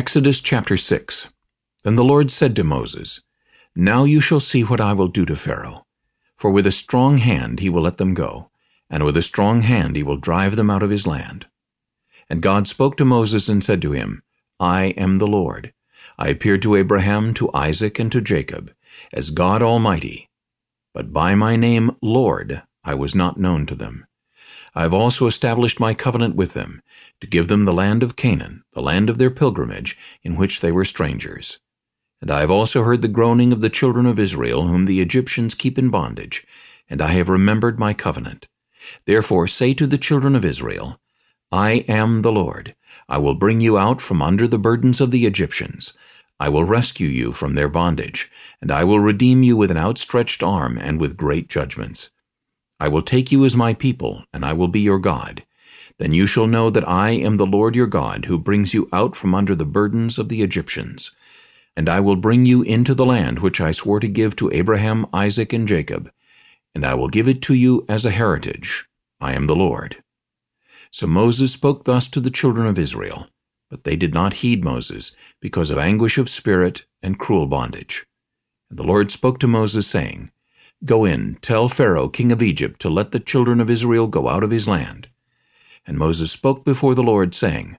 Exodus chapter 6 Then the Lord said to Moses, Now you shall see what I will do to Pharaoh. For with a strong hand he will let them go, and with a strong hand he will drive them out of his land. And God spoke to Moses and said to him, I am the Lord. I appeared to Abraham, to Isaac, and to Jacob, as God Almighty. But by my name, Lord, I was not known to them. I have also established my covenant with them, to give them the land of Canaan, the land of their pilgrimage, in which they were strangers. And I have also heard the groaning of the children of Israel, whom the Egyptians keep in bondage, and I have remembered my covenant. Therefore say to the children of Israel, I am the Lord. I will bring you out from under the burdens of the Egyptians. I will rescue you from their bondage, and I will redeem you with an outstretched arm and with great judgments. I will take you as my people, and I will be your God. Then you shall know that I am the Lord your God, who brings you out from under the burdens of the Egyptians. And I will bring you into the land which I swore to give to Abraham, Isaac, and Jacob, and I will give it to you as a heritage. I am the Lord. So Moses spoke thus to the children of Israel, but they did not heed Moses, because of anguish of spirit and cruel bondage. And the Lord spoke to Moses, saying, Go in, tell Pharaoh king of Egypt to let the children of Israel go out of his land. And Moses spoke before the Lord, saying,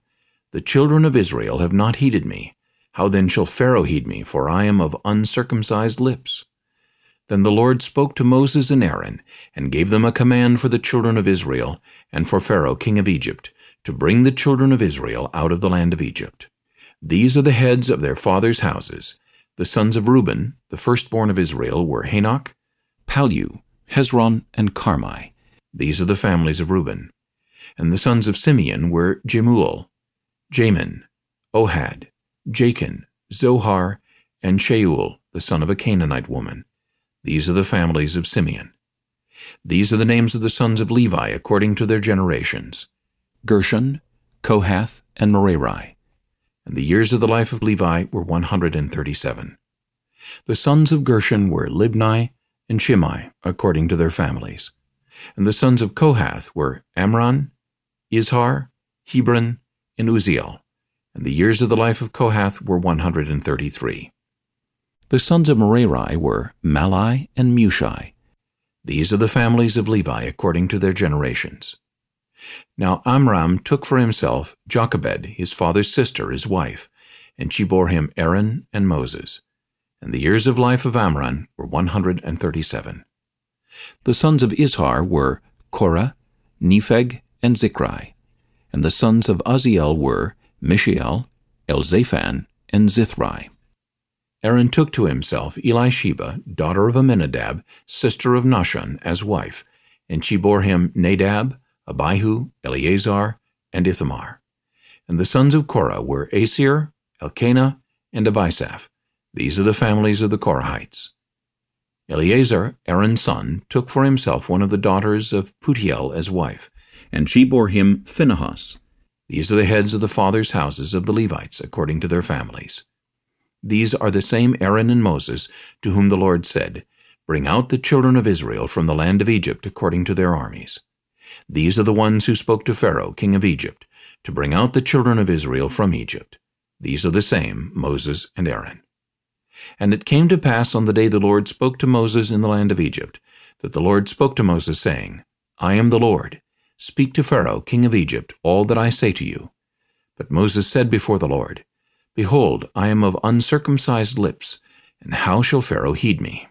The children of Israel have not heeded me. How then shall Pharaoh heed me, for I am of uncircumcised lips? Then the Lord spoke to Moses and Aaron, and gave them a command for the children of Israel, and for Pharaoh king of Egypt, to bring the children of Israel out of the land of Egypt. These are the heads of their fathers' houses. The sons of Reuben, the firstborn of Israel, were Hanoch, Pallu, Hezron, and Carmi. These are the families of Reuben. And the sons of Simeon were Jemuel, Jamin, Ohad, Jachin, Zohar, and Shaul, the son of a Canaanite woman. These are the families of Simeon. These are the names of the sons of Levi according to their generations. Gershon, Kohath, and Merari. And the years of the life of Levi were 137. The sons of Gershon were Libni and Shimei, according to their families. And the sons of Kohath were Amram, Izhar, Hebron, and Uzziel. And the years of the life of Kohath were 133. The sons of Merari were Mahli and Mushi. These are the families of Levi according to their generations. Now Amram took for himself Jochebed, his father's sister, his wife, and she bore him Aaron and Moses. And the years of life of Amram were one hundred and thirty-seven. The sons of Izhar were Korah, Nepheg, and Zichri. And the sons of Uzziel were Mishael, Elzaphan, and Zithri. Aaron took to himself Elisheba, daughter of Amminadab, sister of Nahshon, as wife, and she bore him Nadab, Abihu, Eleazar, and Ithamar. And the sons of Korah were Asir, Elkanah, and Abiasaph. These are the families of the Korahites. Eleazar, Aaron's son, took for himself one of the daughters of Putiel as wife, and she bore him Phinehas. These are the heads of the fathers' houses of the Levites, according to their families. These are the same Aaron and Moses, to whom the Lord said, Bring out the children of Israel from the land of Egypt according to their armies. These are the ones who spoke to Pharaoh, king of Egypt, to bring out the children of Israel from Egypt. These are the same, Moses and Aaron. And it came to pass on the day the Lord spoke to Moses in the land of Egypt, that the Lord spoke to Moses, saying, I am the Lord. Speak to Pharaoh, king of Egypt, all that I say to you. But Moses said before the Lord, Behold, I am of uncircumcised lips, and how shall Pharaoh heed me?